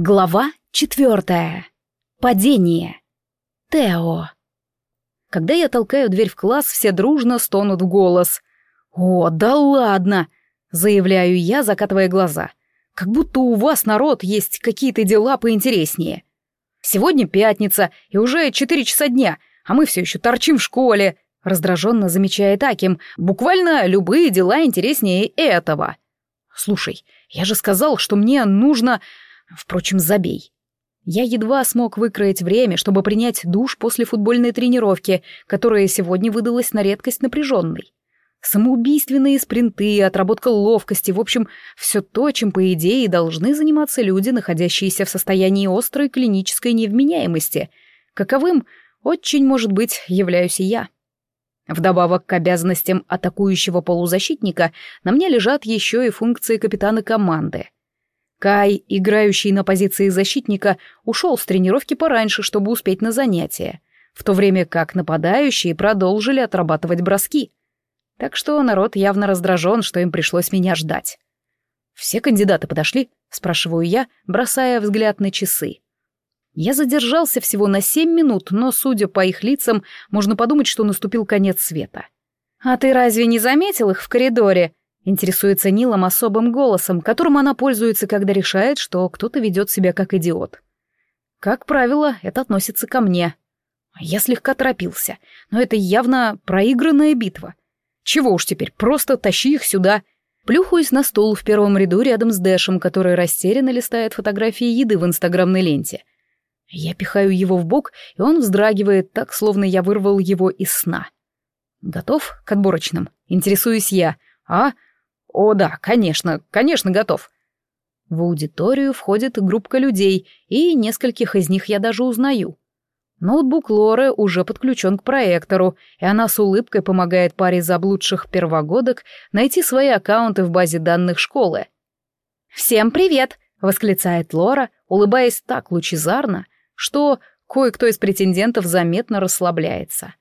Глава четвертая. Падение. Тео. Когда я толкаю дверь в класс, все дружно стонут в голос. «О, да ладно!» — заявляю я, закатывая глаза. «Как будто у вас, народ, есть какие-то дела поинтереснее. Сегодня пятница, и уже четыре часа дня, а мы все еще торчим в школе», — раздраженно замечает Аким. «Буквально любые дела интереснее этого». «Слушай, я же сказал, что мне нужно...» Впрочем, забей. Я едва смог выкроить время, чтобы принять душ после футбольной тренировки, которая сегодня выдалась на редкость напряженной. Самоубийственные спринты, отработка ловкости, в общем, все то, чем, по идее, должны заниматься люди, находящиеся в состоянии острой клинической невменяемости. Каковым, очень, может быть, являюсь и я. Вдобавок к обязанностям атакующего полузащитника на мне лежат еще и функции капитана команды — Кай, играющий на позиции защитника, ушел с тренировки пораньше, чтобы успеть на занятия, в то время как нападающие продолжили отрабатывать броски. Так что народ явно раздражен, что им пришлось меня ждать. «Все кандидаты подошли?» — спрашиваю я, бросая взгляд на часы. Я задержался всего на семь минут, но, судя по их лицам, можно подумать, что наступил конец света. «А ты разве не заметил их в коридоре?» Интересуется Нилом особым голосом, которым она пользуется, когда решает, что кто-то ведет себя как идиот. Как правило, это относится ко мне. Я слегка торопился, но это явно проигранная битва. Чего уж теперь, просто тащи их сюда. Плюхаюсь на стул в первом ряду рядом с Дэшем, который растерянно листает фотографии еды в инстаграмной ленте. Я пихаю его в бок, и он вздрагивает так, словно я вырвал его из сна. Готов к отборочным? Интересуюсь я. А? «О да, конечно, конечно, готов». В аудиторию входит группка людей, и нескольких из них я даже узнаю. Ноутбук Лоры уже подключен к проектору, и она с улыбкой помогает паре заблудших первогодок найти свои аккаунты в базе данных школы. «Всем привет!» — восклицает Лора, улыбаясь так лучезарно, что кое-кто из претендентов заметно расслабляется.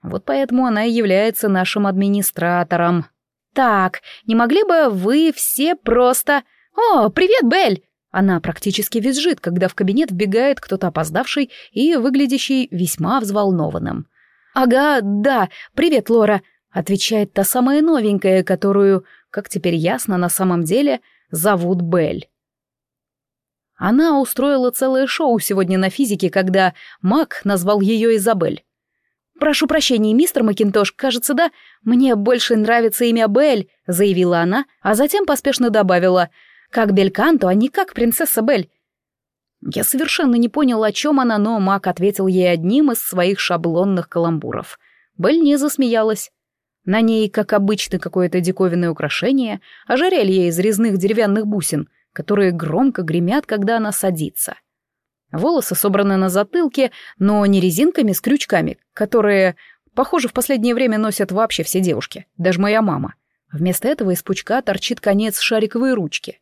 Вот поэтому она и является нашим администратором. «Так, не могли бы вы все просто... О, привет, Белль!» Она практически визжит, когда в кабинет вбегает кто-то опоздавший и выглядящий весьма взволнованным. «Ага, да, привет, Лора», — отвечает та самая новенькая, которую, как теперь ясно, на самом деле зовут Белль. Она устроила целое шоу сегодня на физике, когда Мак назвал ее Изабель. «Прошу прощения, мистер Макинтош, кажется, да? Мне больше нравится имя Белль», — заявила она, а затем поспешно добавила. «Как Бельканто, а не как принцесса Белль». Я совершенно не понял, о чем она, но Мак ответил ей одним из своих шаблонных каламбуров. Белль не засмеялась. На ней, как обычно, какое-то диковинное украшение, ожерелье из резных деревянных бусин, которые громко гремят, когда она садится. — Волосы собраны на затылке, но не резинками с крючками, которые, похоже, в последнее время носят вообще все девушки, даже моя мама. Вместо этого из пучка торчит конец шариковой ручки.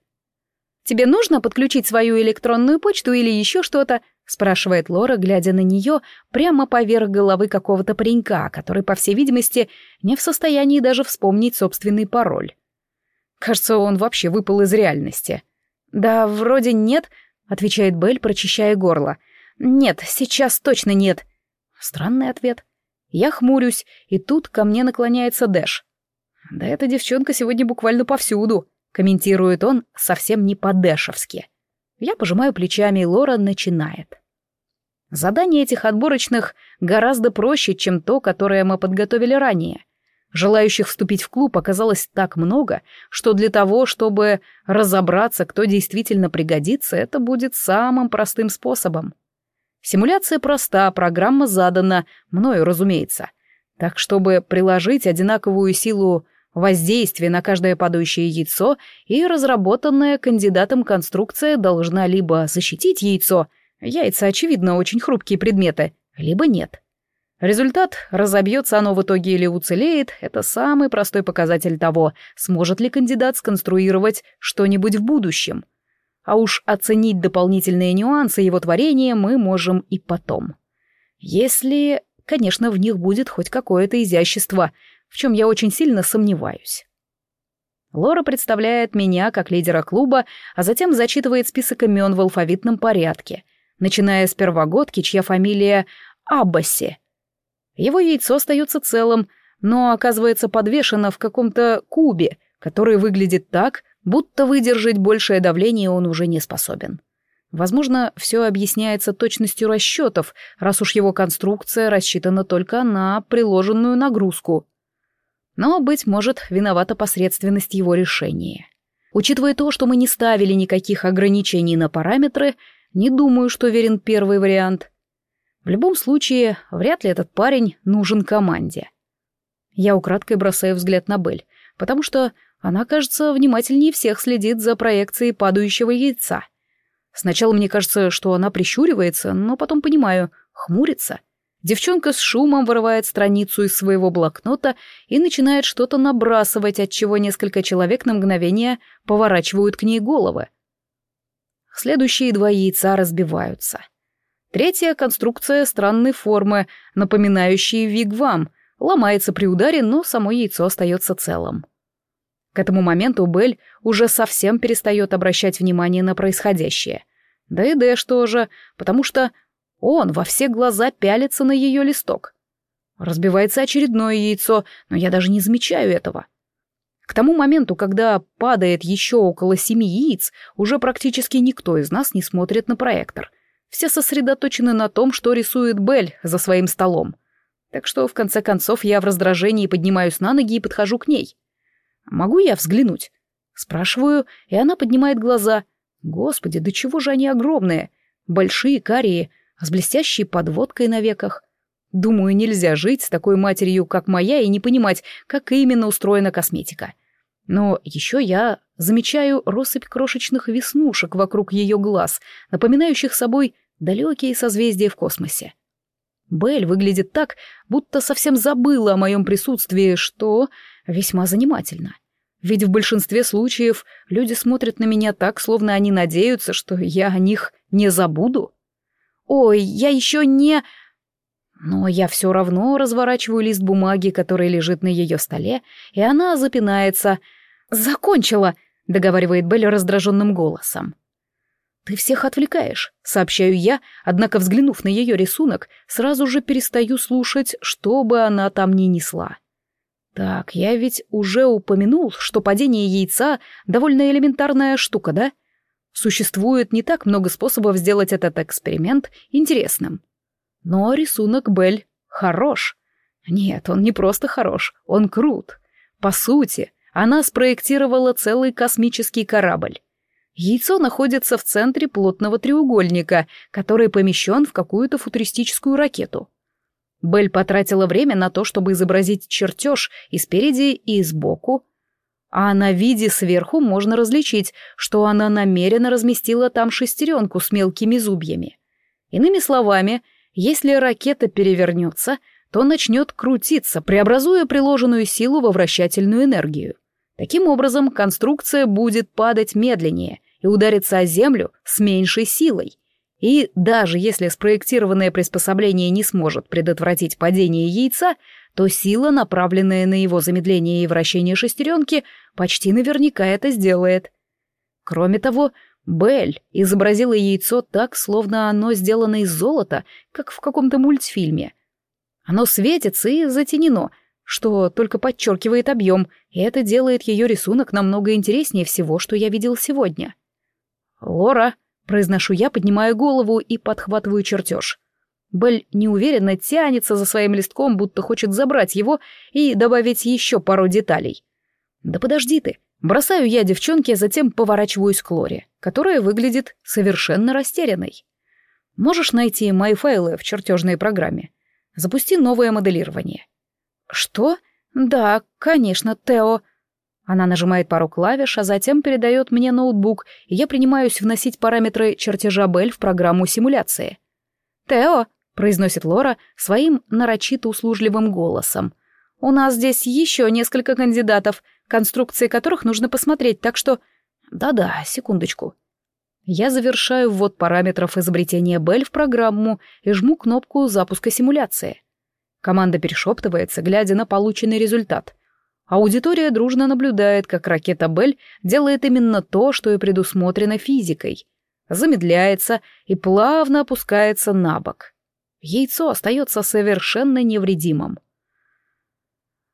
«Тебе нужно подключить свою электронную почту или еще что-то?» — спрашивает Лора, глядя на нее прямо поверх головы какого-то паренька, который, по всей видимости, не в состоянии даже вспомнить собственный пароль. Кажется, он вообще выпал из реальности. «Да, вроде нет», отвечает Белль, прочищая горло. «Нет, сейчас точно нет». Странный ответ. Я хмурюсь, и тут ко мне наклоняется Дэш. «Да эта девчонка сегодня буквально повсюду», — комментирует он совсем не по-дэшевски. Я пожимаю плечами, и Лора начинает. Задание этих отборочных гораздо проще, чем то, которое мы подготовили ранее. Желающих вступить в клуб оказалось так много, что для того, чтобы разобраться, кто действительно пригодится, это будет самым простым способом. Симуляция проста, программа задана, мною, разумеется. Так, чтобы приложить одинаковую силу воздействия на каждое падающее яйцо, и разработанная кандидатом конструкция должна либо защитить яйцо, яйца, очевидно, очень хрупкие предметы, либо нет. Результат, разобьется оно в итоге или уцелеет, это самый простой показатель того, сможет ли кандидат сконструировать что-нибудь в будущем. А уж оценить дополнительные нюансы его творения мы можем и потом. Если, конечно, в них будет хоть какое-то изящество, в чем я очень сильно сомневаюсь. Лора представляет меня как лидера клуба, а затем зачитывает список имен в алфавитном порядке, начиная с первогодки, чья фамилия Аббаси. Его яйцо остается целым, но оказывается подвешено в каком-то кубе, который выглядит так, будто выдержать большее давление он уже не способен. Возможно, все объясняется точностью расчетов, раз уж его конструкция рассчитана только на приложенную нагрузку. Но, быть может, виновата посредственность его решения. Учитывая то, что мы не ставили никаких ограничений на параметры, не думаю, что верен первый вариант. В любом случае, вряд ли этот парень нужен команде. Я украдкой бросаю взгляд на Бель, потому что она, кажется, внимательнее всех следит за проекцией падающего яйца — Сначала мне кажется, что она прищуривается, но потом понимаю, хмурится. Девчонка с шумом вырывает страницу из своего блокнота и начинает что-то набрасывать, от чего несколько человек на мгновение поворачивают к ней головы. Следующие два яйца разбиваются. Третья конструкция странной формы, напоминающая вигвам, ломается при ударе, но само яйцо остается целым. К этому моменту Белль уже совсем перестает обращать внимание на происходящее. Да и Дэш тоже, потому что он во все глаза пялится на ее листок. Разбивается очередное яйцо, но я даже не замечаю этого. К тому моменту, когда падает еще около семи яиц, уже практически никто из нас не смотрит на проектор. Все сосредоточены на том, что рисует Белль за своим столом. Так что, в конце концов, я в раздражении поднимаюсь на ноги и подхожу к ней. «Могу я взглянуть?» Спрашиваю, и она поднимает глаза — Господи, да чего же они огромные? Большие, карие, с блестящей подводкой на веках. Думаю, нельзя жить с такой матерью, как моя, и не понимать, как именно устроена косметика. Но еще я замечаю россыпь крошечных веснушек вокруг ее глаз, напоминающих собой далекие созвездия в космосе. Белль выглядит так, будто совсем забыла о моем присутствии, что весьма занимательно. — ведь в большинстве случаев люди смотрят на меня так, словно они надеются, что я о них не забуду. Ой, я еще не... Но я все равно разворачиваю лист бумаги, который лежит на ее столе, и она запинается. «Закончила!» — договаривает Белль раздраженным голосом. «Ты всех отвлекаешь», — сообщаю я, однако, взглянув на ее рисунок, сразу же перестаю слушать, что бы она там ни несла. Так, я ведь уже упомянул, что падение яйца — довольно элементарная штука, да? Существует не так много способов сделать этот эксперимент интересным. Но рисунок Бель хорош. Нет, он не просто хорош, он крут. По сути, она спроектировала целый космический корабль. Яйцо находится в центре плотного треугольника, который помещен в какую-то футуристическую ракету. Белль потратила время на то, чтобы изобразить чертеж и спереди, и сбоку. А на виде сверху можно различить, что она намеренно разместила там шестеренку с мелкими зубьями. Иными словами, если ракета перевернется, то начнет крутиться, преобразуя приложенную силу во вращательную энергию. Таким образом, конструкция будет падать медленнее и удариться о землю с меньшей силой, и даже если спроектированное приспособление не сможет предотвратить падение яйца, то сила, направленная на его замедление и вращение шестеренки, почти наверняка это сделает. Кроме того, Белль изобразила яйцо так, словно оно сделано из золота, как в каком-то мультфильме. Оно светится и затенено, что только подчеркивает объем, и это делает ее рисунок намного интереснее всего, что я видел сегодня. «Лора», Произношу я, поднимаю голову и подхватываю чертеж. Белль неуверенно тянется за своим листком, будто хочет забрать его и добавить еще пару деталей. «Да подожди ты!» Бросаю я девчонке, а затем поворачиваюсь к Лоре, которая выглядит совершенно растерянной. «Можешь найти мои файлы в чертежной программе? Запусти новое моделирование». «Что? Да, конечно, Тео», она нажимает пару клавиш, а затем передает мне ноутбук, и я принимаюсь вносить параметры чертежа Бель в программу симуляции. «Тео», — произносит Лора своим нарочито услужливым голосом, «у нас здесь еще несколько кандидатов, конструкции которых нужно посмотреть, так что...» «Да-да, секундочку». Я завершаю ввод параметров изобретения Бель в программу и жму кнопку запуска симуляции. Команда перешептывается, глядя на полученный результат. Аудитория дружно наблюдает, как ракета Бель делает именно то, что и предусмотрено физикой. Замедляется и плавно опускается на бок. Яйцо остается совершенно невредимым.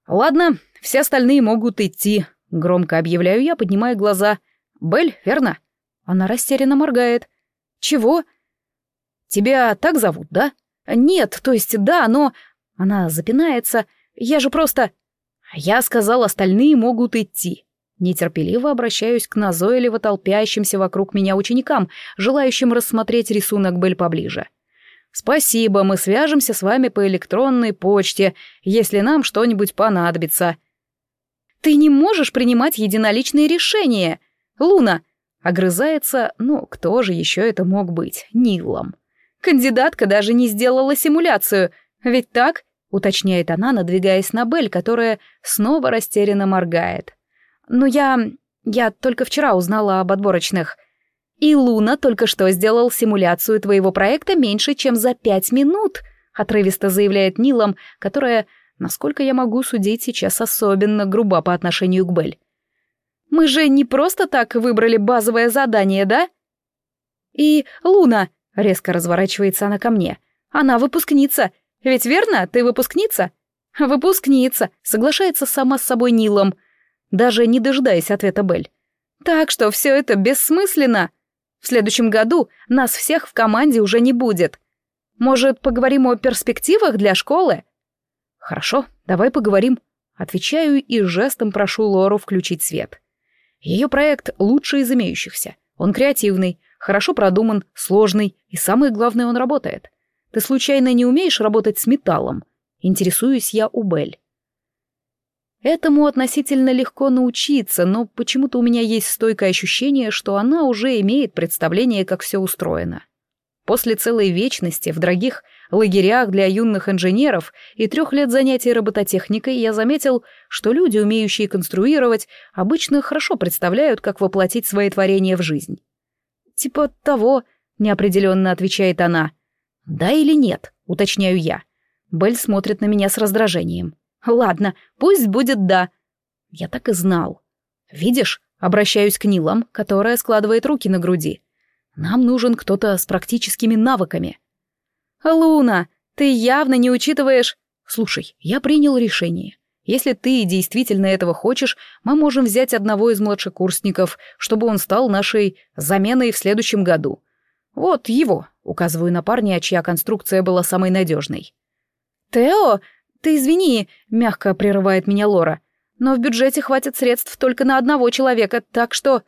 «Ладно, все остальные могут идти», — громко объявляю я, поднимая глаза. «Бель, верно?» Она растерянно моргает. «Чего?» «Тебя так зовут, да?» «Нет, то есть да, но...» Она запинается. «Я же просто...» «Я сказал, остальные могут идти». Нетерпеливо обращаюсь к назойливо толпящимся вокруг меня ученикам, желающим рассмотреть рисунок Бель поближе. «Спасибо, мы свяжемся с вами по электронной почте, если нам что-нибудь понадобится». «Ты не можешь принимать единоличные решения! Луна!» Огрызается, ну, кто же еще это мог быть? Нилом. Кандидатка даже не сделала симуляцию, ведь так? Уточняет она, надвигаясь на Бель, которая снова растерянно моргает. «Ну я... я только вчера узнала об отборочных. И Луна только что сделал симуляцию твоего проекта меньше, чем за пять минут», отрывисто заявляет Нилом, которая, насколько я могу судить, сейчас особенно груба по отношению к Бель. «Мы же не просто так выбрали базовое задание, да?» «И Луна», — резко разворачивается она ко мне, — «она выпускница, ведь верно, ты выпускница?» «Выпускница», — соглашается сама с собой Нилом, даже не дожидаясь ответа Бель. «Так что все это бессмысленно. В следующем году нас всех в команде уже не будет. Может, поговорим о перспективах для школы?» «Хорошо, давай поговорим», — отвечаю и жестом прошу Лору включить свет. Ее проект лучший из имеющихся. Он креативный, хорошо продуман, сложный, и самое главное, он работает. Ты случайно не умеешь работать с металлом? Интересуюсь я у Бель. Этому относительно легко научиться, но почему-то у меня есть стойкое ощущение, что она уже имеет представление, как все устроено. После целой вечности в дорогих лагерях для юных инженеров и трех лет занятий робототехникой я заметил, что люди, умеющие конструировать, обычно хорошо представляют, как воплотить свои творения в жизнь. «Типа того», — неопределенно отвечает она, — «Да или нет?» — уточняю я. Белль смотрит на меня с раздражением. «Ладно, пусть будет «да». Я так и знал. «Видишь?» — обращаюсь к Нилам, которая складывает руки на груди. «Нам нужен кто-то с практическими навыками». «Луна, ты явно не учитываешь...» «Слушай, я принял решение. Если ты действительно этого хочешь, мы можем взять одного из младшекурсников, чтобы он стал нашей заменой в следующем году. Вот его, Указываю на парня, чья конструкция была самой надежной. «Тео, ты извини», — мягко прерывает меня Лора, «но в бюджете хватит средств только на одного человека, так что...»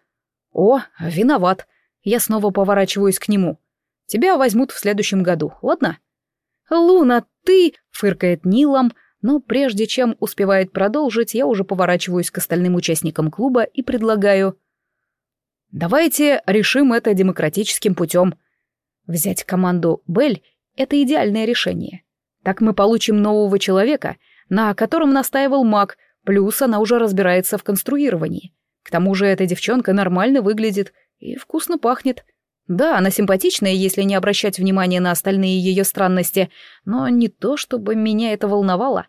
«О, виноват». Я снова поворачиваюсь к нему. «Тебя возьмут в следующем году, ладно?» «Луна, ты...» — фыркает Нилом, но прежде чем успевает продолжить, я уже поворачиваюсь к остальным участникам клуба и предлагаю... «Давайте решим это демократическим путем», Взять команду «Бель» — это идеальное решение. Так мы получим нового человека, на котором настаивал маг, плюс она уже разбирается в конструировании. К тому же эта девчонка нормально выглядит и вкусно пахнет. Да, она симпатичная, если не обращать внимания на остальные ее странности, но не то, чтобы меня это волновало.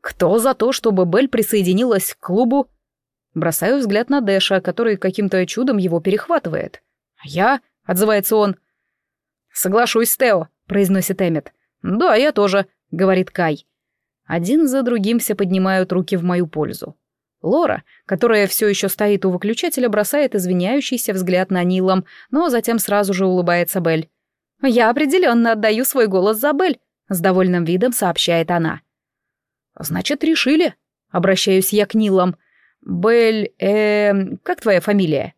Кто за то, чтобы Бель присоединилась к клубу? Бросаю взгляд на Дэша, который каким-то чудом его перехватывает. Я — отзывается он. «Соглашусь с Тео», — произносит Эммет. «Да, я тоже», — говорит Кай. Один за другим все поднимают руки в мою пользу. Лора, которая все еще стоит у выключателя, бросает извиняющийся взгляд на Нилом, но затем сразу же улыбается Бель. «Я определенно отдаю свой голос за Бель», — с довольным видом сообщает она. «Значит, решили?» — обращаюсь я к Нилам. «Бель, э, как твоя фамилия?»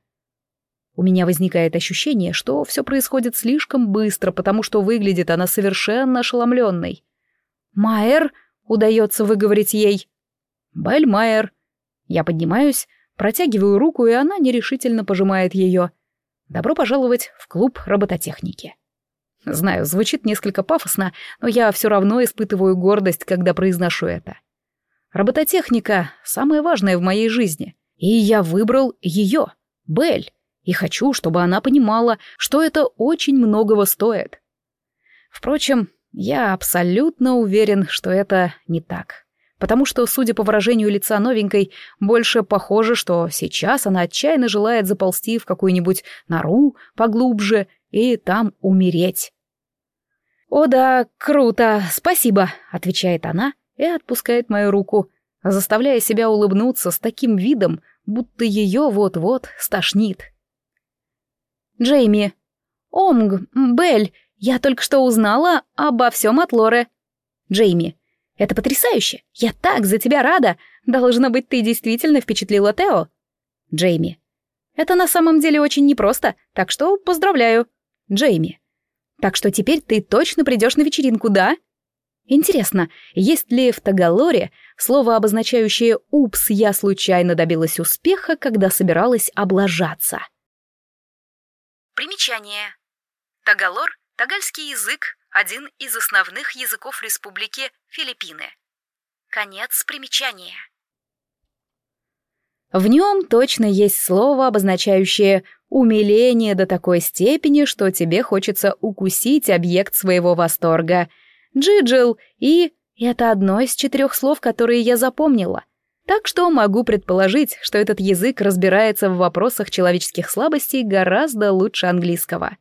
У меня возникает ощущение, что все происходит слишком быстро, потому что выглядит она совершенно ошеломленной. «Майер?» — удается выговорить ей. «Бель Майер». Я поднимаюсь, протягиваю руку, и она нерешительно пожимает ее. «Добро пожаловать в клуб робототехники». Знаю, звучит несколько пафосно, но я все равно испытываю гордость, когда произношу это. Робототехника — самое важное в моей жизни, и я выбрал ее, Бель и хочу, чтобы она понимала, что это очень многого стоит. Впрочем, я абсолютно уверен, что это не так, потому что, судя по выражению лица новенькой, больше похоже, что сейчас она отчаянно желает заползти в какую-нибудь нору поглубже и там умереть. «О да, круто, спасибо», — отвечает она и отпускает мою руку, заставляя себя улыбнуться с таким видом, будто ее вот-вот стошнит. Джейми. «Омг, Белль, я только что узнала обо всем от Лоры». Джейми. Это потрясающе! Я так за тебя рада! Должно быть, ты действительно впечатлила Тео!» Джейми. «Это на самом деле очень непросто, так что поздравляю!» Джейми. «Так что теперь ты точно придешь на вечеринку, да?» Интересно, есть ли в Тагалоре слово, обозначающее «упс, я случайно добилась успеха, когда собиралась облажаться»? Примечание. Тагалор — тагальский язык, один из основных языков Республики Филиппины. Конец примечания. В нем точно есть слово, обозначающее умиление до такой степени, что тебе хочется укусить объект своего восторга. Джиджил и... Это одно из четырех слов, которые я запомнила. Так что могу предположить, что этот язык разбирается в вопросах человеческих слабостей гораздо лучше английского.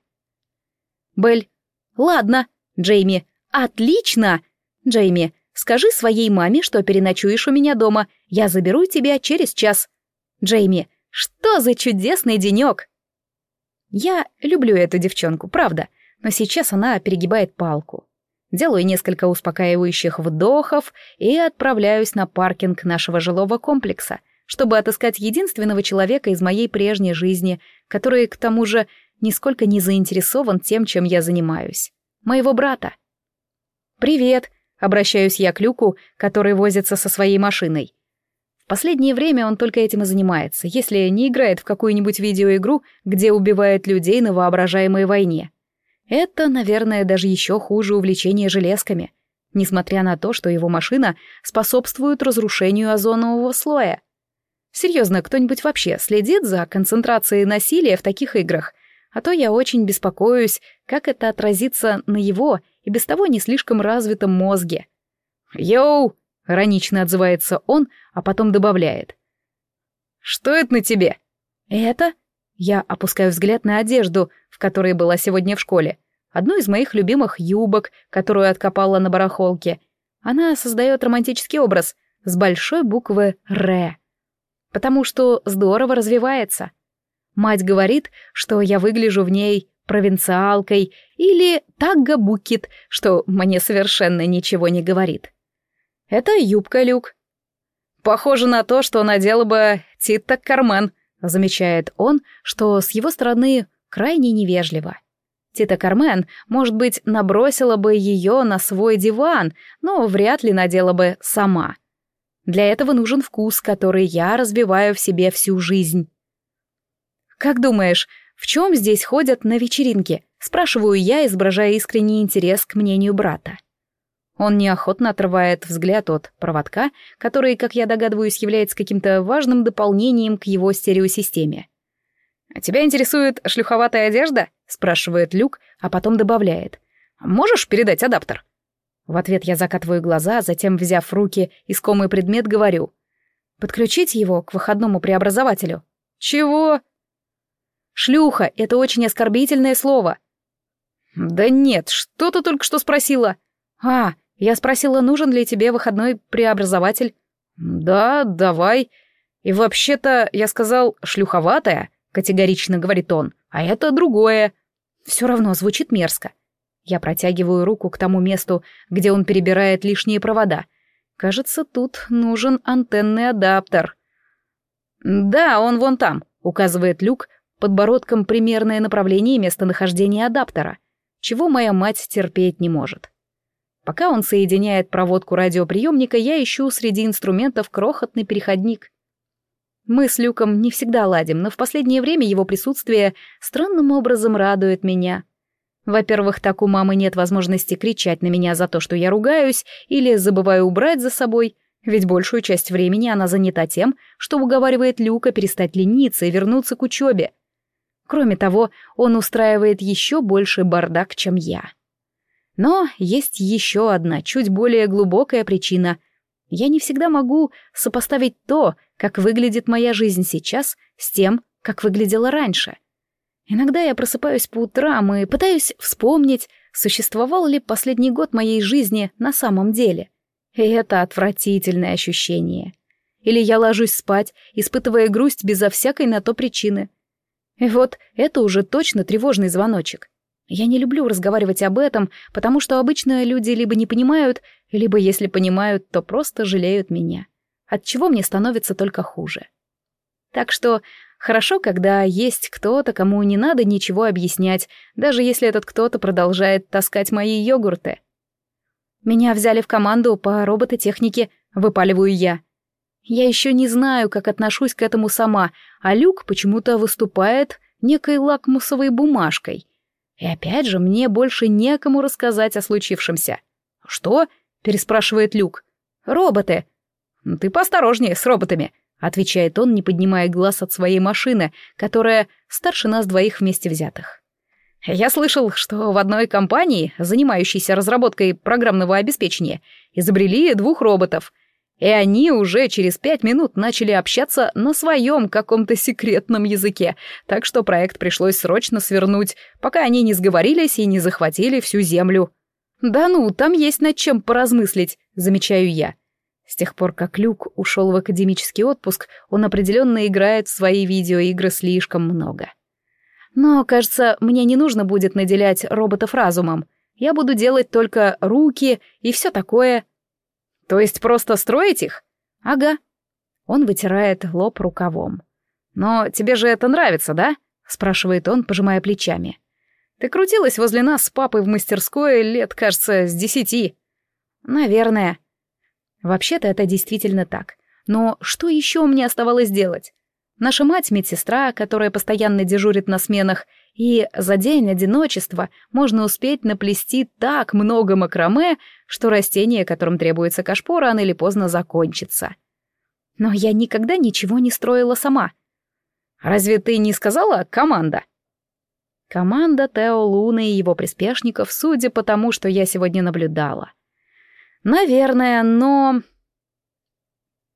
Бель. Ладно, Джейми. «Отлично!» «Джейми, скажи своей маме, что переночуешь у меня дома. Я заберу тебя через час». «Джейми, что за чудесный денек!» Я люблю эту девчонку, правда, но сейчас она перегибает палку. Делаю несколько успокаивающих вдохов и отправляюсь на паркинг нашего жилого комплекса, чтобы отыскать единственного человека из моей прежней жизни, который, к тому же, нисколько не заинтересован тем, чем я занимаюсь моего брата. «Привет», — обращаюсь я к Люку, который возится со своей машиной. В последнее время он только этим и занимается, если не играет в какую-нибудь видеоигру, где убивает людей на воображаемой войне. Это, наверное, даже еще хуже увлечения железками, несмотря на то, что его машина способствует разрушению озонового слоя. Серьезно, кто-нибудь вообще следит за концентрацией насилия в таких играх а то я очень беспокоюсь, как это отразится на его и без того не слишком развитом мозге. «Йоу!» — иронично отзывается он, а потом добавляет. «Что это на тебе?» «Это?» Я опускаю взгляд на одежду, в которой была сегодня в школе. Одну из моих любимых юбок, которую откопала на барахолке. Она создает романтический образ с большой буквы «Р». Потому что здорово развивается. Мать говорит, что я выгляжу в ней провинциалкой или тагга-букет, что мне совершенно ничего не говорит. Это юбка Люк. Похоже на то, что надела бы Тита Кармен, замечает он, что с его стороны крайне невежливо. Тита Кармен, может быть, набросила бы ее на свой диван, но вряд ли надела бы сама. Для этого нужен вкус, который я разбиваю в себе всю жизнь. «Как думаешь, в чем здесь ходят на вечеринке?» — спрашиваю я, изображая искренний интерес к мнению брата. Он неохотно отрывает взгляд от проводка, который, как я догадываюсь, является каким-то важным дополнением к его стереосистеме. «А тебя интересует шлюховатая одежда?» — спрашивает Люк, а потом добавляет. «Можешь передать адаптер?» В ответ я закатываю глаза, затем, взяв в руки искомый предмет, говорю. «Подключить его к выходному преобразователю». «Чего?» Шлюха — это очень оскорбительное слово. Да нет, что ты только что спросила? А, я спросила, нужен ли тебе выходной преобразователь. Да, давай. И вообще-то я сказал шлюховатая, категорично говорит он, а это другое. Все равно звучит мерзко. Я протягиваю руку к тому месту, где он перебирает лишние провода. Кажется, тут нужен антенный адаптер. Да, он вон там, указывает Люк, подбородком примерное направление и местонахождение адаптера, чего моя мать терпеть не может. Пока он соединяет проводку радиоприемника, я ищу среди инструментов крохотный переходник. Мы с Люком не всегда ладим, но в последнее время его присутствие странным образом радует меня. Во-первых, так у мамы нет возможности кричать на меня за то, что я ругаюсь или забываю убрать за собой, ведь большую часть времени она занята тем, что уговаривает Люка перестать лениться и вернуться к учебе. Кроме того, он устраивает еще больше бардак, чем я. Но есть еще одна, чуть более глубокая причина. Я не всегда могу сопоставить то, как выглядит моя жизнь сейчас, с тем, как выглядела раньше. Иногда я просыпаюсь по утрам и пытаюсь вспомнить, существовал ли последний год моей жизни на самом деле. И это отвратительное ощущение. Или я ложусь спать, испытывая грусть безо всякой на то причины. И вот это уже точно тревожный звоночек. Я не люблю разговаривать об этом, потому что обычно люди либо не понимают, либо, если понимают, то просто жалеют меня. От чего мне становится только хуже. Так что хорошо, когда есть кто-то, кому не надо ничего объяснять, даже если этот кто-то продолжает таскать мои йогурты. Меня взяли в команду по робототехнике, выпаливаю я. Я еще не знаю, как отношусь к этому сама, а Люк почему-то выступает некой лакмусовой бумажкой. И опять же, мне больше некому рассказать о случившемся. «Что?» — переспрашивает Люк. «Роботы». «Ты поосторожнее с роботами», — отвечает он, не поднимая глаз от своей машины, которая старше нас двоих вместе взятых. «Я слышал, что в одной компании, занимающейся разработкой программного обеспечения, изобрели двух роботов — и они уже через пять минут начали общаться на своем каком-то секретном языке, так что проект пришлось срочно свернуть, пока они не сговорились и не захватили всю землю. «Да ну, там есть над чем поразмыслить», — замечаю я. С тех пор, как Люк ушел в академический отпуск, он определенно играет в свои видеоигры слишком много. Но, кажется, мне не нужно будет наделять роботов разумом. Я буду делать только руки и все такое — то есть просто строить их? Ага. Он вытирает лоб рукавом. Но тебе же это нравится, да? Спрашивает он, пожимая плечами. Ты крутилась возле нас с папой в мастерской лет, кажется, с десяти. Наверное. Вообще-то это действительно так. Но что еще мне оставалось делать? Наша мать — медсестра, которая постоянно дежурит на сменах, и за день одиночества можно успеть наплести так много макраме, что растение, которым требуется кашпо, рано или поздно закончится. Но я никогда ничего не строила сама. Разве ты не сказала «команда»? Команда Тео Луны и его приспешников, судя по тому, что я сегодня наблюдала. Наверное, но...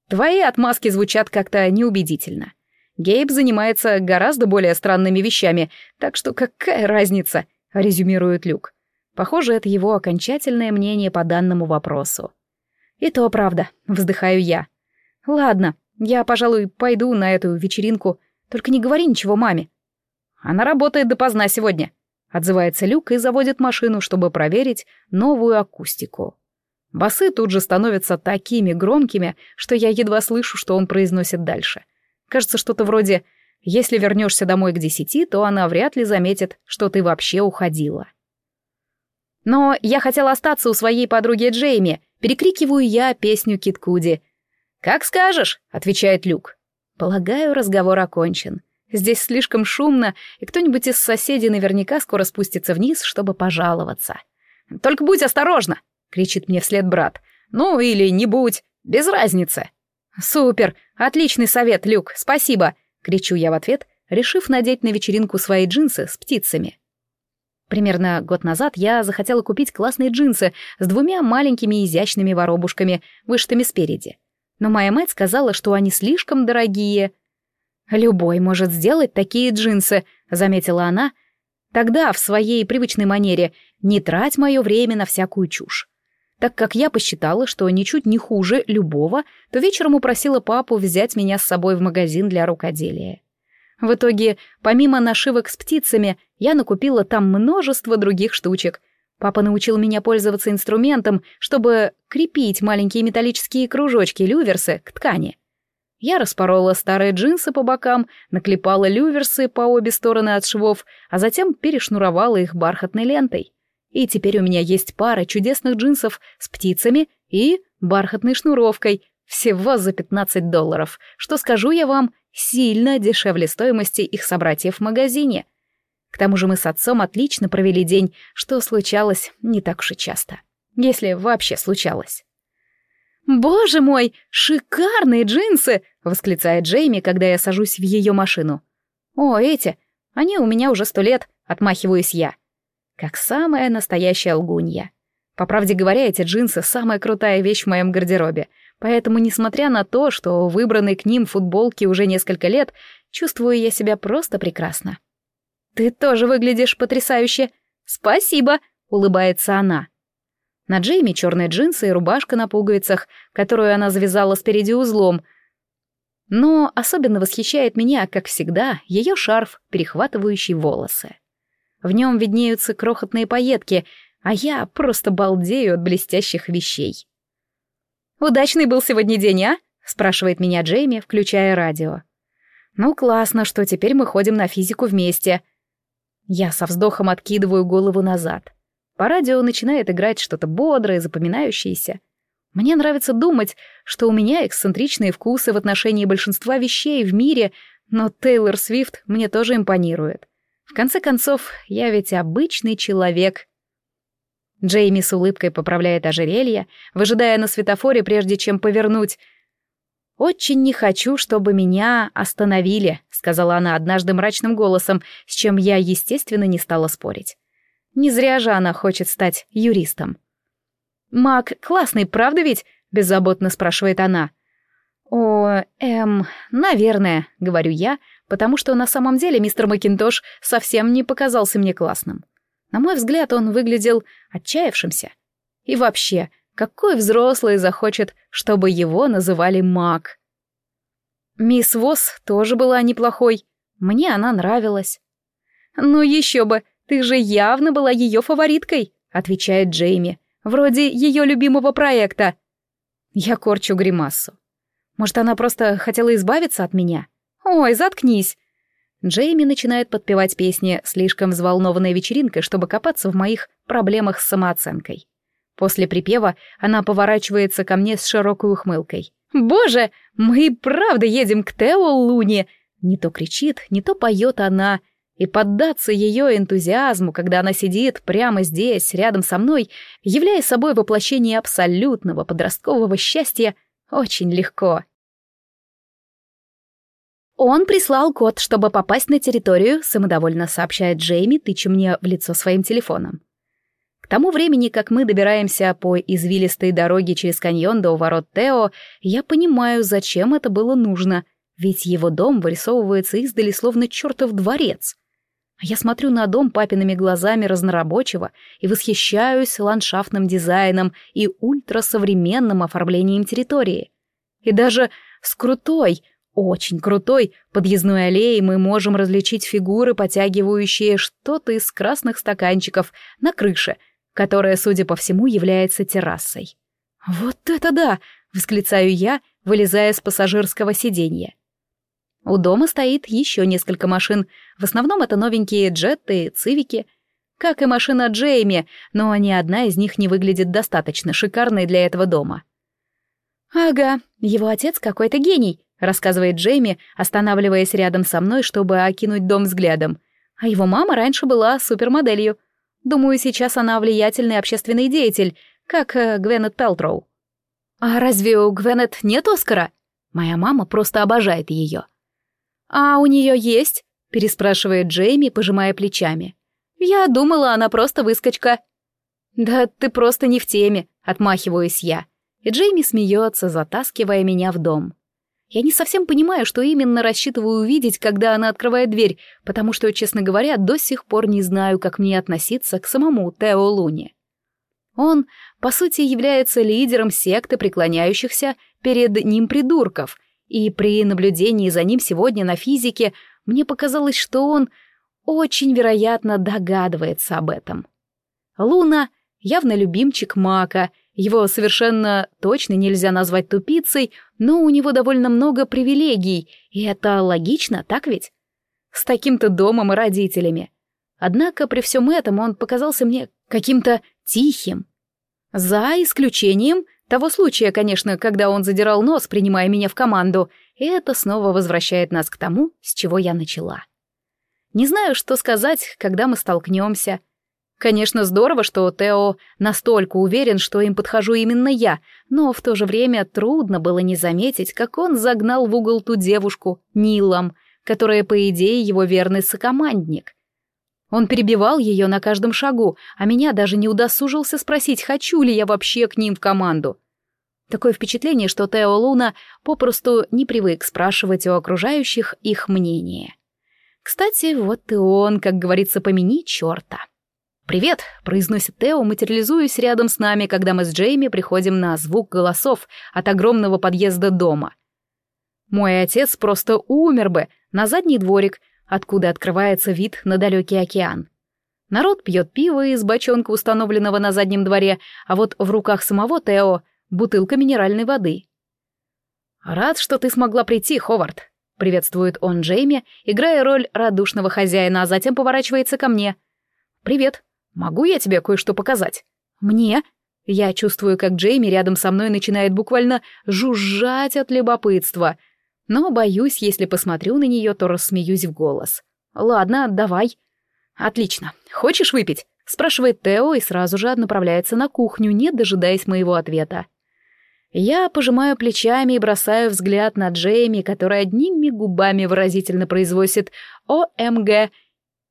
Твои отмазки звучат как-то неубедительно. Гейб занимается гораздо более странными вещами, так что какая разница, резюмирует Люк. Похоже, это его окончательное мнение по данному вопросу. И то правда, вздыхаю я. Ладно, я, пожалуй, пойду на эту вечеринку, только не говори ничего маме. Она работает допоздна сегодня, отзывается Люк и заводит машину, чтобы проверить новую акустику. Басы тут же становятся такими громкими, что я едва слышу, что он произносит дальше — Кажется, что-то вроде «Если вернешься домой к десяти, то она вряд ли заметит, что ты вообще уходила». Но я хотела остаться у своей подруги Джейми, перекрикиваю я песню Кит Куди. «Как скажешь», — отвечает Люк. Полагаю, разговор окончен. Здесь слишком шумно, и кто-нибудь из соседей наверняка скоро спустится вниз, чтобы пожаловаться. «Только будь осторожна!» — кричит мне вслед брат. «Ну или не будь, без разницы!» «Супер! Отличный совет, Люк, спасибо!» — кричу я в ответ, решив надеть на вечеринку свои джинсы с птицами. Примерно год назад я захотела купить классные джинсы с двумя маленькими изящными воробушками, вышитыми спереди. Но моя мать сказала, что они слишком дорогие. «Любой может сделать такие джинсы», — заметила она. «Тогда, в своей привычной манере, не трать мое время на всякую чушь. Так как я посчитала, что ничуть не хуже любого, то вечером упросила папу взять меня с собой в магазин для рукоделия. В итоге, помимо нашивок с птицами, я накупила там множество других штучек. Папа научил меня пользоваться инструментом, чтобы крепить маленькие металлические кружочки-люверсы к ткани. Я распорола старые джинсы по бокам, наклепала люверсы по обе стороны от швов, а затем перешнуровала их бархатной лентой. И теперь у меня есть пара чудесных джинсов с птицами и бархатной шнуровкой, всего за 15 долларов, что, скажу я вам, сильно дешевле стоимости их собратьев в магазине. К тому же мы с отцом отлично провели день, что случалось не так уж и часто. Если вообще случалось. «Боже мой, шикарные джинсы!» — восклицает Джейми, когда я сажусь в ее машину. «О, эти! Они у меня уже сто лет!» — отмахиваюсь я. Как самая настоящая лгунья. По правде говоря, эти джинсы — самая крутая вещь в моем гардеробе. поэтому, несмотря на то, что выбранной к ним футболки уже несколько лет, чувствую я себя просто прекрасно. «Ты тоже выглядишь потрясающе!» «Спасибо!» — улыбается она. На Джейми черные джинсы и рубашка на пуговицах, которую она завязала спереди узлом. Но особенно восхищает меня, как всегда, ее шарф, перехватывающий волосы. В нем виднеются крохотные пайетки, а я просто балдею от блестящих вещей. «Удачный был сегодня день, а?» — спрашивает меня Джейми, включая радио. «Ну, классно, что теперь мы ходим на физику вместе». Я со вздохом откидываю голову назад. По радио начинает играть что-то бодрое, запоминающееся. Мне нравится думать, что у меня эксцентричные вкусы в отношении большинства вещей в мире, но Тейлор Свифт мне тоже импонирует. В конце концов, я ведь обычный человек. Джейми с улыбкой поправляет ожерелье, выжидая на светофоре, прежде чем повернуть. «Очень не хочу, чтобы меня остановили», — сказала она однажды мрачным голосом, с чем я, естественно, не стала спорить. Не зря же она хочет стать юристом. «Мак классный, правда ведь?» — беззаботно спрашивает она. «О, эм, наверное», — говорю я, потому что на самом деле мистер Макинтош совсем не показался мне классным. На мой взгляд, он выглядел отчаявшимся. И вообще, какой взрослый захочет, чтобы его называли Мак? Мисс Восс тоже была неплохой. Мне она нравилась. «Ну еще бы, ты же явно была ее фавориткой», — отвечает Джейми. «Вроде ее любимого проекта». Я корчу гримасу. Может, она просто хотела избавиться от меня? Ой, заткнись. Джейми начинает подпевать песни «Слишком взволнованная вечеринка», чтобы копаться в моих проблемах с самооценкой. После припева она поворачивается ко мне с широкой ухмылкой. «Боже, мы правда едем к Тео Луне!» Не то кричит, не то поет она. И поддаться ее энтузиазму, когда она сидит прямо здесь, рядом со мной, являя собой воплощение абсолютного подросткового счастья, очень легко. «Он прислал код, чтобы попасть на территорию», — самодовольно сообщает Джейми, тыча мне в лицо своим телефоном. К тому времени, как мы добираемся по извилистой дороге через каньон до ворот Тео, я понимаю, зачем это было нужно, ведь его дом вырисовывается издали словно чертов дворец. Я смотрю на дом папиными глазами разнорабочего и восхищаюсь ландшафтным дизайном и ультрасовременным оформлением территории. И даже с крутой, очень крутой подъездной аллеей мы можем различить фигуры, потягивающие что-то из красных стаканчиков на крыше, которая, судя по всему, является террасой. «Вот это да!» — восклицаю я, вылезая с пассажирского сиденья. У дома стоит еще несколько машин, в основном это новенькие джетты цивики, как и машина Джейми, но ни одна из них не выглядит достаточно шикарной для этого дома. «Ага, его отец какой-то гений», рассказывает Джейми, останавливаясь рядом со мной, чтобы окинуть дом взглядом. А его мама раньше была супермоделью. Думаю, сейчас она влиятельный общественный деятель, как э, Гвенет Пелтроу. А разве у Гвенет нет Оскара? Моя мама просто обожает ее. А у нее есть? переспрашивает Джейми, пожимая плечами. Я думала, она просто выскочка. Да ты просто не в теме, отмахиваюсь я. И Джейми смеется, затаскивая меня в дом. Я не совсем понимаю, что именно рассчитываю увидеть, когда она открывает дверь, потому что, честно говоря, до сих пор не знаю, как мне относиться к самому Тео Луне. Он, по сути, является лидером секты преклоняющихся перед ним придурков, и при наблюдении за ним сегодня на физике мне показалось, что он очень вероятно догадывается об этом. Луна явно любимчик Мака — его совершенно точно нельзя назвать тупицей, но у него довольно много привилегий, и это логично, так ведь? С таким-то домом и родителями. Однако при всем этом он показался мне каким-то тихим. За исключением того случая, конечно, когда он задирал нос, принимая меня в команду, и это снова возвращает нас к тому, с чего я начала. Не знаю, что сказать, когда мы столкнемся, Конечно, здорово, что Тео настолько уверен, что им подхожу именно я, но в то же время трудно было не заметить, как он загнал в угол ту девушку, Нилом, которая, по идее, его верный сокомандник. Он перебивал ее на каждом шагу, а меня даже не удосужился спросить, хочу ли я вообще к ним в команду. Такое впечатление, что Тео Луна попросту не привык спрашивать у окружающих их мнение. Кстати, вот и он, как говорится, помяни черта. «Привет», — произносит Тео, материализуясь рядом с нами, когда мы с Джейми приходим на звук голосов от огромного подъезда дома. Мой отец просто умер бы на задний дворик, откуда открывается вид на далекий океан. Народ пьет пиво из бочонка, установленного на заднем дворе, а вот в руках самого Тео бутылка минеральной воды. «Рад, что ты смогла прийти, Ховард», — приветствует он Джейми, играя роль радушного хозяина, а затем поворачивается ко мне. «Привет. Могу я тебе кое-что показать?» «Мне?» Я чувствую, как Джейми рядом со мной начинает буквально жужжать от любопытства, но боюсь, если посмотрю на нее, то рассмеюсь в голос. «Ладно, давай». «Отлично. Хочешь выпить?» — спрашивает Тео и сразу же направляется на кухню, не дожидаясь моего ответа. Я пожимаю плечами и бросаю взгляд на Джейми, которая одними губами выразительно произносит «ОМГ».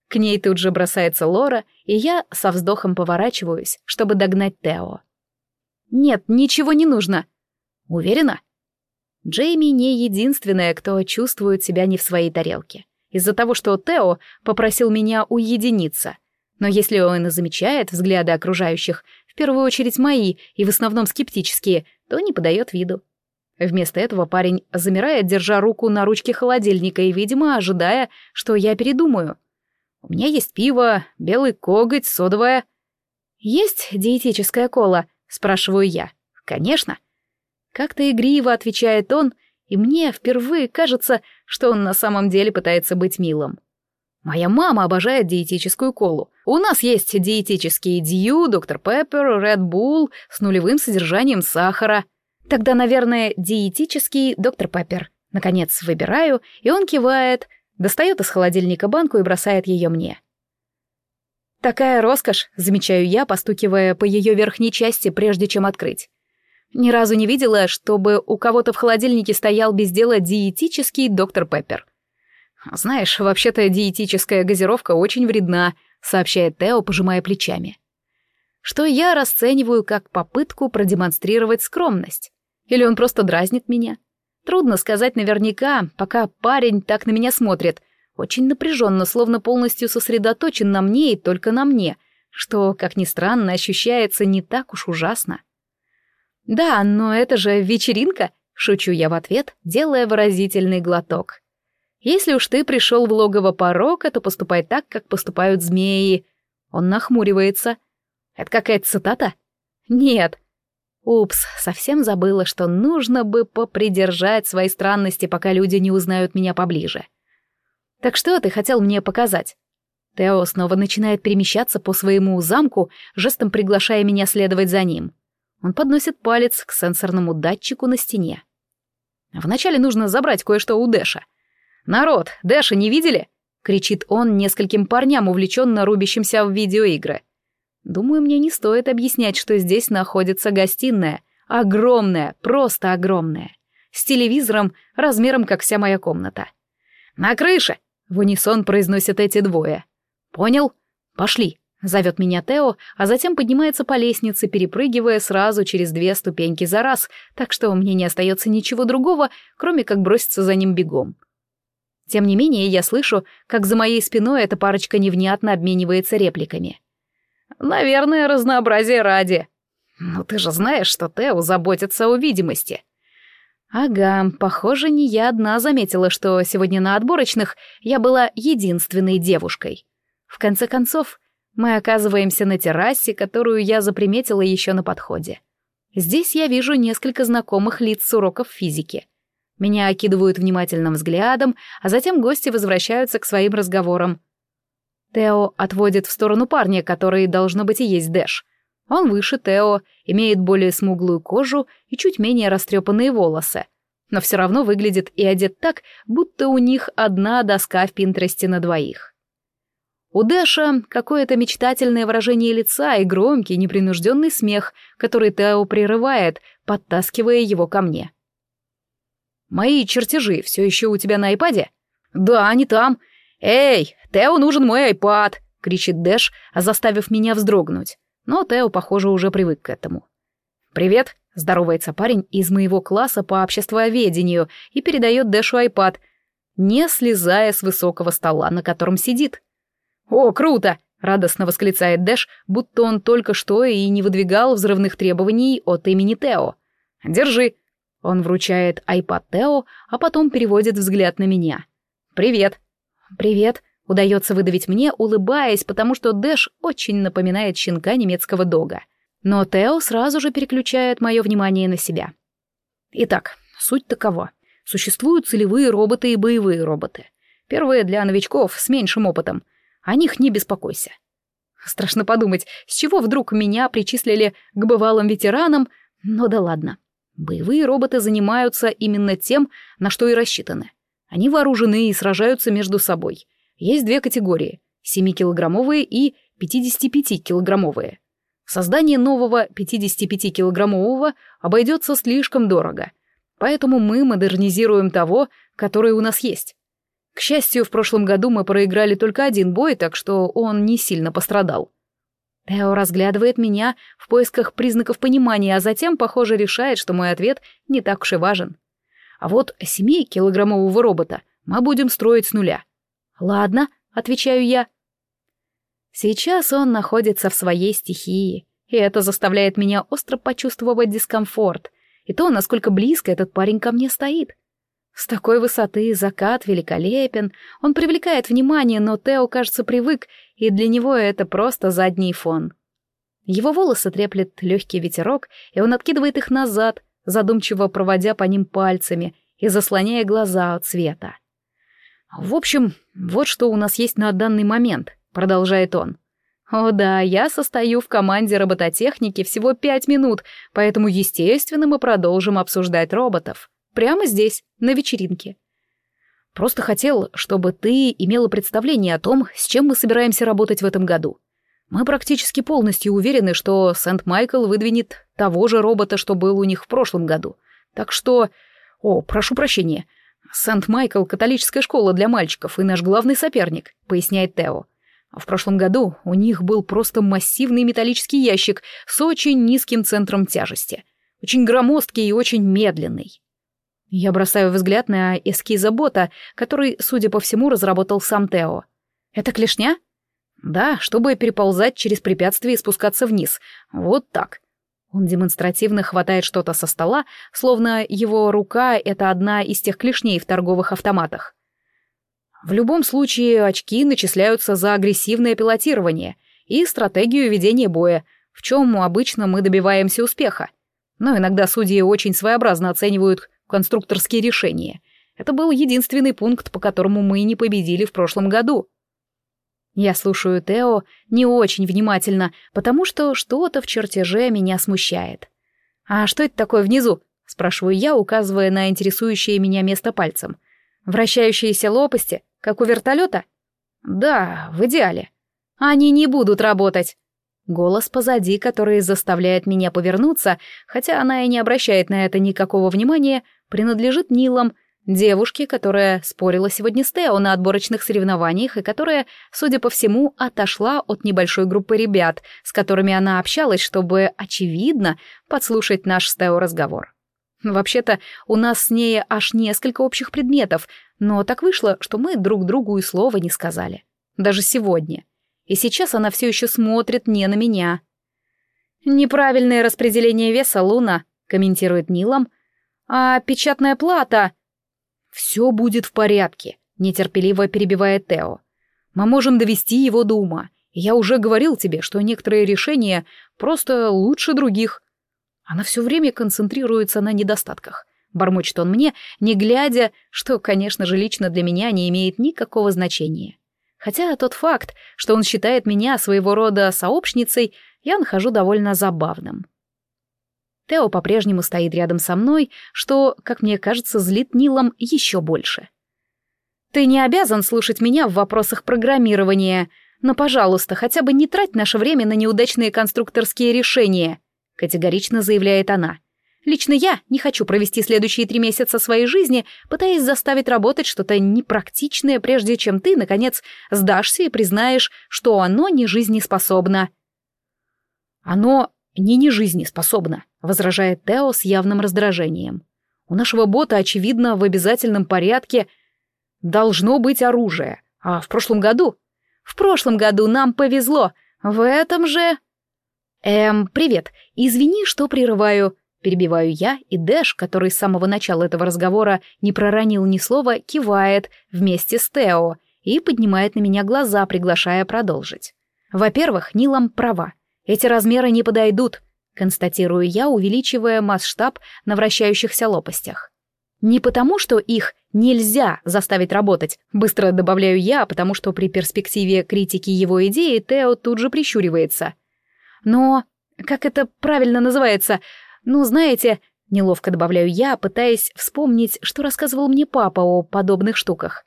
К ней тут же бросается Лора, и я со вздохом поворачиваюсь, чтобы догнать Тео. «Нет, ничего не нужно». «Уверена?» Джейми не единственная, кто чувствует себя не в своей тарелке. Из-за того, что Тео попросил меня уединиться. Но если он и замечает взгляды окружающих, в первую очередь мои, и в основном скептические, то не подает виду. Вместо этого парень замирает, держа руку на ручке холодильника и, видимо, ожидая, что я передумаю. У меня есть пиво, белый коготь, содовая. «Есть диетическая кола?» — спрашиваю я. «Конечно». Как-то игриво отвечает он, и мне впервые кажется, что он на самом деле пытается быть милым. Моя мама обожает диетическую колу. У нас есть диетические Дью, Доктор Пеппер, Ред Булл с нулевым содержанием сахара. Тогда, наверное, диетический Доктор Пеппер. Наконец выбираю, и он кивает, достает из холодильника банку и бросает ее мне. Такая роскошь, замечаю я, постукивая по ее верхней части, прежде чем открыть. Ни разу не видела, чтобы у кого-то в холодильнике стоял без дела диетический доктор Пеппер. «Знаешь, вообще-то диетическая газировка очень вредна», — сообщает Тео, пожимая плечами. Что я расцениваю как попытку продемонстрировать скромность. Или он просто дразнит меня. Трудно сказать наверняка, пока парень так на меня смотрит. Очень напряженно, словно полностью сосредоточен на мне и только на мне, что, как ни странно, ощущается не так уж ужасно. «Да, но это же вечеринка», — шучу я в ответ, делая выразительный глоток. «Если уж ты пришел в логово порока, то поступай так, как поступают змеи». Он нахмуривается. «Это какая-то цитата?» «Нет». Упс, совсем забыла, что нужно бы попридержать свои странности, пока люди не узнают меня поближе. «Так что ты хотел мне показать?» Тео снова начинает перемещаться по своему замку, жестом приглашая меня следовать за ним. Он подносит палец к сенсорному датчику на стене. Вначале нужно забрать кое-что у Дэша. «Народ, Дэша не видели?» — кричит он нескольким парням, увлеченно рубящимся в видеоигры. Думаю, мне не стоит объяснять, что здесь находится гостиная. Огромная, просто огромная. С телевизором размером, как вся моя комната. «На крыше!» — в унисон произносят эти двое. «Понял? Пошли!» Зовет меня Тео, а затем поднимается по лестнице, перепрыгивая сразу через две ступеньки за раз, так что мне не остается ничего другого, кроме как броситься за ним бегом. Тем не менее, я слышу, как за моей спиной эта парочка невнятно обменивается репликами. «Наверное, разнообразие ради». «Ну ты же знаешь, что Тео заботится о видимости». Ага, похоже, не я одна заметила, что сегодня на отборочных я была единственной девушкой. В конце концов, мы оказываемся на террасе, которую я заприметила еще на подходе. Здесь я вижу несколько знакомых лиц с уроков физики. Меня окидывают внимательным взглядом, а затем гости возвращаются к своим разговорам. Тео отводит в сторону парня, который, должно быть, и есть Дэш. Он выше Тео, имеет более смуглую кожу и чуть менее растрепанные волосы, но все равно выглядит и одет так, будто у них одна доска в Пинтересте на двоих. У Дэша какое-то мечтательное выражение лица и громкий, непринужденный смех, который Тео прерывает, подтаскивая его ко мне. «Мои чертежи все еще у тебя на айпаде?» «Да, они там. Эй, Тео нужен мой айпад!» — кричит Дэш, заставив меня вздрогнуть. Но Тео, похоже, уже привык к этому. «Привет!» — Здоровается парень из моего класса по обществоведению и передает Дэшу айпад, не слезая с высокого стола, на котором сидит. «О, круто!» — радостно восклицает Дэш, будто он только что и не выдвигал взрывных требований от имени Тео. «Держи!» Он вручает айпад Тео, а потом переводит взгляд на меня. «Привет!» «Привет!» — удается выдавить мне, улыбаясь, потому что Дэш очень напоминает щенка немецкого дога. Но Тео сразу же переключает мое внимание на себя. Итак, суть такова. Существуют целевые роботы и боевые роботы. Первые для новичков с меньшим опытом. О них не беспокойся. Страшно подумать, с чего вдруг меня причислили к бывалым ветеранам, но да ладно. Боевые роботы занимаются именно тем, на что и рассчитаны. Они вооружены и сражаются между собой. Есть две категории — 7-килограммовые и 55-килограммовые. Создание нового 55-килограммового обойдется слишком дорого, поэтому мы модернизируем того, который у нас есть. К счастью, в прошлом году мы проиграли только один бой, так что он не сильно пострадал. Тео разглядывает меня в поисках признаков понимания, а затем, похоже, решает, что мой ответ не так уж и важен. А вот семи килограммового робота мы будем строить с нуля. Ладно, отвечаю я. Сейчас он находится в своей стихии, и это заставляет меня остро почувствовать дискомфорт и то, насколько близко этот парень ко мне стоит. С такой высоты закат великолепен, он привлекает внимание, но Тео, кажется, привык, и для него это просто задний фон. Его волосы треплет легкий ветерок, и он откидывает их назад, задумчиво проводя по ним пальцами и заслоняя глаза от света. «В общем, вот что у нас есть на данный момент», — продолжает он. «О да, я состою в команде робототехники всего пять минут, поэтому, естественно, мы продолжим обсуждать роботов». Прямо здесь, на вечеринке. Просто хотел, чтобы ты имела представление о том, с чем мы собираемся работать в этом году. Мы практически полностью уверены, что Сент-Майкл выдвинет того же робота, что был у них в прошлом году. Так что... О, прошу прощения. Сент-Майкл — католическая школа для мальчиков и наш главный соперник, поясняет Тео. А в прошлом году у них был просто массивный металлический ящик с очень низким центром тяжести. Очень громоздкий и очень медленный. Я бросаю взгляд на эскиза бота, который, судя по всему, разработал сам Тео. Это клешня? Да, чтобы переползать через препятствия и спускаться вниз. Вот так. Он демонстративно хватает что-то со стола, словно его рука — это одна из тех клешней в торговых автоматах. В любом случае, очки начисляются за агрессивное пилотирование и стратегию ведения боя, в чем обычно мы добиваемся успеха. Но иногда судьи очень своеобразно оценивают конструкторские решения. Это был единственный пункт, по которому мы не победили в прошлом году. Я слушаю Тео не очень внимательно, потому что что-то в чертеже меня смущает. «А что это такое внизу?» — спрашиваю я, указывая на интересующее меня место пальцем. «Вращающиеся лопасти, как у вертолета?» «Да, в идеале». «Они не будут работать». Голос позади, который заставляет меня повернуться, хотя она и не обращает на это никакого внимания, принадлежит Нилам, девушке, которая спорила сегодня с Тео на отборочных соревнованиях и которая, судя по всему, отошла от небольшой группы ребят, с которыми она общалась, чтобы, очевидно, подслушать наш с Тео разговор. Вообще-то, у нас с ней аж несколько общих предметов, но так вышло, что мы друг другу и слова не сказали. Даже сегодня — и сейчас она все еще смотрит не на меня. «Неправильное распределение веса, Луна», — комментирует Нилом. «А печатная плата...» «Все будет в порядке», — нетерпеливо перебивает Тео. «Мы можем довести его до ума. Я уже говорил тебе, что некоторые решения просто лучше других». Она все время концентрируется на недостатках. Бормочет он мне, не глядя, что, конечно же, лично для меня не имеет никакого значения. Хотя тот факт, что он считает меня своего рода сообщницей, я нахожу довольно забавным. Тео по-прежнему стоит рядом со мной, что, как мне кажется, злит Нилом еще больше. «Ты не обязан слушать меня в вопросах программирования, но, пожалуйста, хотя бы не трать наше время на неудачные конструкторские решения», — категорично заявляет она. Лично я не хочу провести следующие три месяца своей жизни, пытаясь заставить работать что-то непрактичное, прежде чем ты, наконец, сдашься и признаешь, что оно не жизнеспособно. Оно не не жизнеспособно, возражает Тео с явным раздражением. У нашего бота, очевидно, в обязательном порядке должно быть оружие. А в прошлом году? В прошлом году нам повезло. В этом же... Эм, привет. Извини, что прерываю. Перебиваю я, и Дэш, который с самого начала этого разговора не проронил ни слова, кивает вместе с Тео и поднимает на меня глаза, приглашая продолжить. Во-первых, Нилам права. Эти размеры не подойдут, констатирую я, увеличивая масштаб на вращающихся лопастях. Не потому, что их нельзя заставить работать, быстро добавляю я, потому что при перспективе критики его идеи Тео тут же прищуривается. Но, как это правильно называется, ну, знаете, неловко добавляю я, пытаясь вспомнить, что рассказывал мне папа о подобных штуках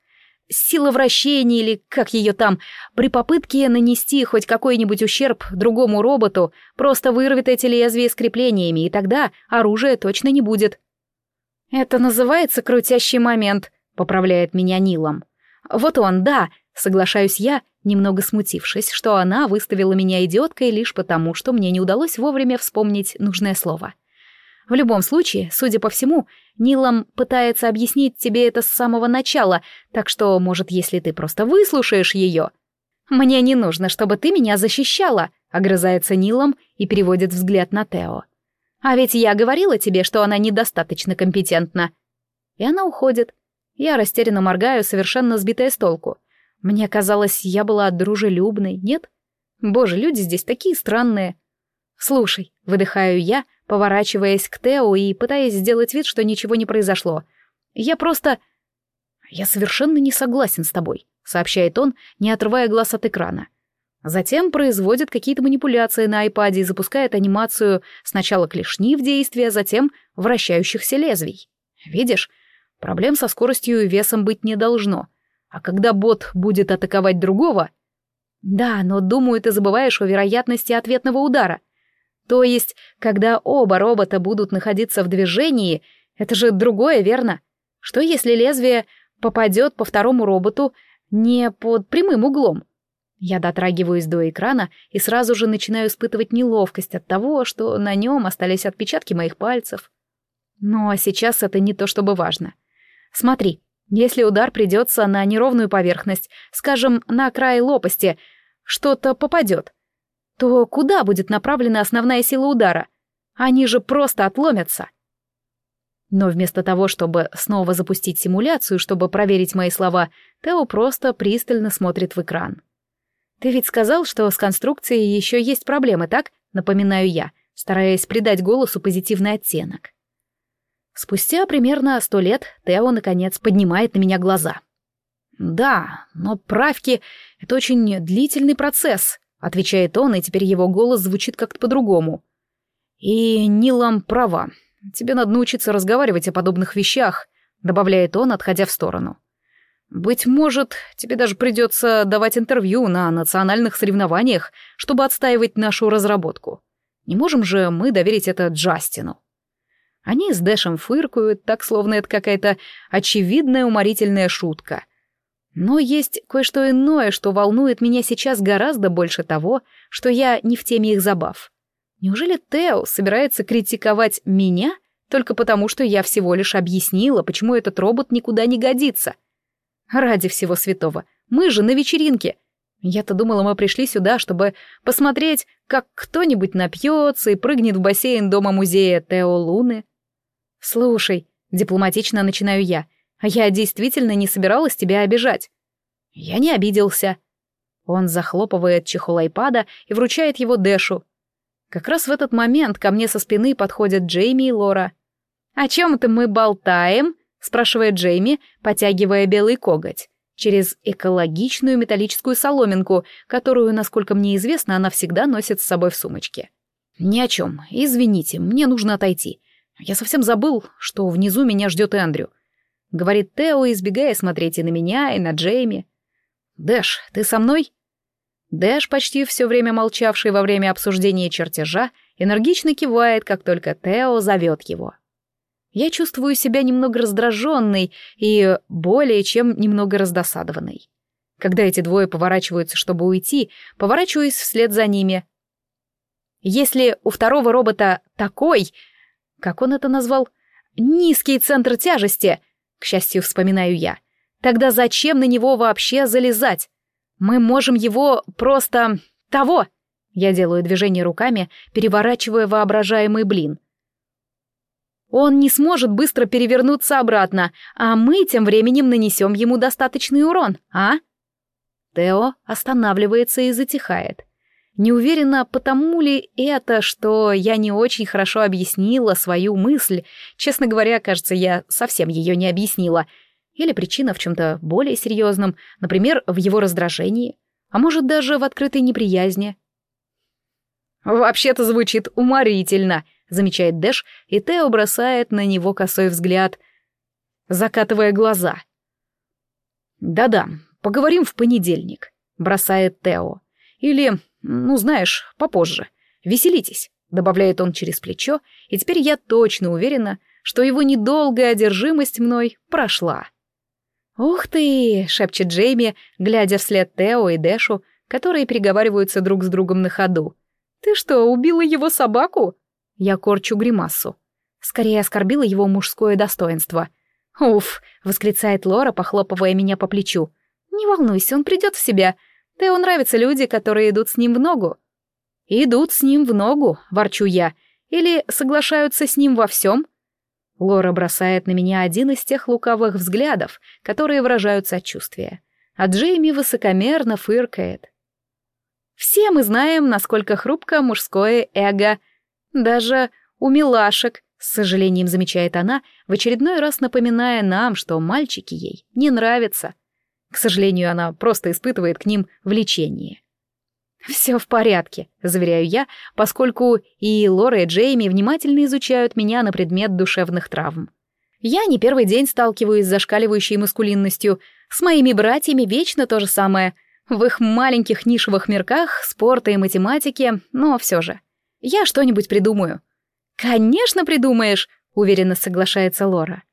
сила вращения или как ее там, при попытке нанести хоть какой-нибудь ущерб другому роботу, просто вырвет эти лезвия с креплениями, и тогда оружия точно не будет. «Это называется крутящий момент», — поправляет меня Нилом. «Вот он, да», — соглашаюсь я, немного смутившись, что она выставила меня идиоткой лишь потому, что мне не удалось вовремя вспомнить нужное слово. В любом случае, судя по всему, Нилам пытается объяснить тебе это с самого начала, так что, может, если ты просто выслушаешь ее... «Мне не нужно, чтобы ты меня защищала», — огрызается Нилам и переводит взгляд на Тео. «А ведь я говорила тебе, что она недостаточно компетентна». И она уходит. Я растерянно моргаю, совершенно сбитая с толку. Мне казалось, я была дружелюбной, нет? Боже, люди здесь такие странные. «Слушай», — выдыхаю я, — поворачиваясь к Тео и пытаясь сделать вид, что ничего не произошло. «Я просто...» «Я совершенно не согласен с тобой», — сообщает он, не отрывая глаз от экрана. Затем производит какие-то манипуляции на айпаде и запускает анимацию сначала клешни в действие, а затем вращающихся лезвий. Видишь, проблем со скоростью и весом быть не должно. А когда бот будет атаковать другого... Да, но, думаю, ты забываешь о вероятности ответного удара. То есть, когда оба робота будут находиться в движении, это же другое, верно? Что если лезвие попадет по второму роботу не под прямым углом? Я дотрагиваюсь до экрана и сразу же начинаю испытывать неловкость от того, что на нем остались отпечатки моих пальцев. Но сейчас это не то чтобы важно. Смотри, если удар придется на неровную поверхность, скажем, на край лопасти, что-то попадет — то куда будет направлена основная сила удара? Они же просто отломятся. Но вместо того, чтобы снова запустить симуляцию, чтобы проверить мои слова, Тео просто пристально смотрит в экран. «Ты ведь сказал, что с конструкцией еще есть проблемы, так?» — напоминаю я, стараясь придать голосу позитивный оттенок. Спустя примерно сто лет Тео, наконец, поднимает на меня глаза. «Да, но правки — это очень длительный процесс», Отвечает он, и теперь его голос звучит как-то по-другому. И Нилам права. Тебе надо научиться разговаривать о подобных вещах, добавляет он, отходя в сторону. Быть может, тебе даже придется давать интервью на национальных соревнованиях, чтобы отстаивать нашу разработку. Не можем же мы доверить это Джастину. Они с Дэшем фыркают, так словно это какая-то очевидная уморительная шутка. Но есть кое-что иное, что волнует меня сейчас гораздо больше того, что я не в теме их забав. Неужели Тео собирается критиковать меня только потому, что я всего лишь объяснила, почему этот робот никуда не годится? Ради всего святого, мы же на вечеринке. Я-то думала, мы пришли сюда, чтобы посмотреть, как кто-нибудь напьется и прыгнет в бассейн дома-музея Тео Луны. Слушай, дипломатично начинаю я — я действительно не собиралась тебя обижать. Я не обиделся. Он захлопывает чехол айпада и вручает его Дэшу. Как раз в этот момент ко мне со спины подходят Джейми и Лора. «О чем это мы болтаем?» — спрашивает Джейми, потягивая белый коготь через экологичную металлическую соломинку, которую, насколько мне известно, она всегда носит с собой в сумочке. «Ни о чем. Извините, мне нужно отойти. Я совсем забыл, что внизу меня ждет Эндрю. — говорит Тео, избегая смотреть и на меня, и на Джейми. «Дэш, ты со мной?» Дэш, почти все время молчавший во время обсуждения чертежа, энергично кивает, как только Тео зовет его. Я чувствую себя немного раздраженной и более чем немного раздосадованной. Когда эти двое поворачиваются, чтобы уйти, поворачиваюсь вслед за ними. Если у второго робота такой, как он это назвал, низкий центр тяжести, к счастью, вспоминаю я, тогда зачем на него вообще залезать? Мы можем его просто... того! Я делаю движение руками, переворачивая воображаемый блин. Он не сможет быстро перевернуться обратно, а мы тем временем нанесем ему достаточный урон, а? Тео останавливается и затихает. Не уверена, потому ли это, что я не очень хорошо объяснила свою мысль. Честно говоря, кажется, я совсем ее не объяснила. Или причина в чем-то более серьезном, например, в его раздражении, а может даже в открытой неприязни. «Вообще-то звучит уморительно», — замечает Дэш, и Тео бросает на него косой взгляд, закатывая глаза. «Да-да, поговорим в понедельник», — бросает Тео. «Или, ну знаешь, попозже. Веселитесь», — добавляет он через плечо, и теперь я точно уверена, что его недолгая одержимость мной прошла. «Ух ты!» — шепчет Джейми, глядя вслед Тео и Дэшу, которые переговариваются друг с другом на ходу. «Ты что, убила его собаку?» Я корчу гримасу. Скорее оскорбила его мужское достоинство. «Уф!» — восклицает Лора, похлопывая меня по плечу. «Не волнуйся, он придет в себя. Тео нравятся люди, которые идут с ним в ногу». «Идут с ним в ногу», — ворчу я. «Или соглашаются с ним во всем?» Лора бросает на меня один из тех лукавых взглядов, которые выражают сочувствие. А Джейми высокомерно фыркает. Все мы знаем, насколько хрупко мужское эго. Даже у милашек, с сожалением замечает она, в очередной раз напоминая нам, что мальчики ей не нравятся. К сожалению, она просто испытывает к ним влечение. «Все в порядке», — заверяю я, поскольку и Лора, и Джейми внимательно изучают меня на предмет душевных травм. Я не первый день сталкиваюсь с зашкаливающей маскулинностью. С моими братьями вечно то же самое — в их маленьких нишевых мирках спорта и математики, но все же. Я что-нибудь придумаю. Конечно, придумаешь, уверенно соглашается Лора.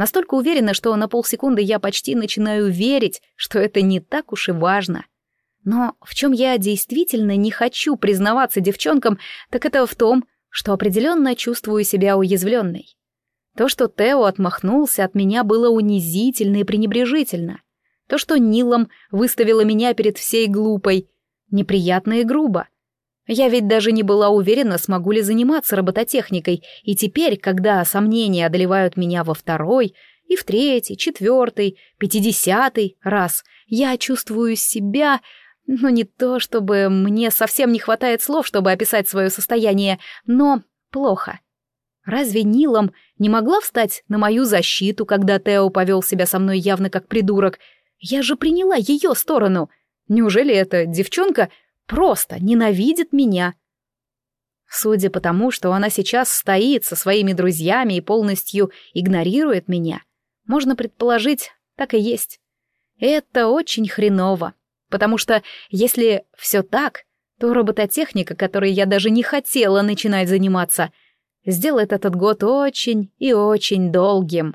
Настолько уверена, что на полсекунды я почти начинаю верить, что это не так уж и важно. Но в чем я действительно не хочу признаваться девчонкам, так это в том, что определенно чувствую себя уязвленной. То, что Тео отмахнулся от меня, было унизительно и пренебрежительно. То, что Нилом выставила меня перед всей глупой. Неприятно и грубо. Я ведь даже не была уверена, смогу ли заниматься робототехникой, и теперь, когда сомнения одолевают меня во второй, и в третий, четвертый, пятидесятый раз, я чувствую себя... Ну, не то, чтобы мне совсем не хватает слов, чтобы описать свое состояние, но плохо. Разве Нилом не могла встать на мою защиту, когда Тео повел себя со мной явно как придурок, я же приняла ее сторону. Неужели эта девчонка просто ненавидит меня? Судя по тому, что она сейчас стоит со своими друзьями и полностью игнорирует меня, можно предположить, так и есть. Это очень хреново, потому что если все так, то робототехника, которой я даже не хотела начинать заниматься, сделает этот год очень и очень долгим.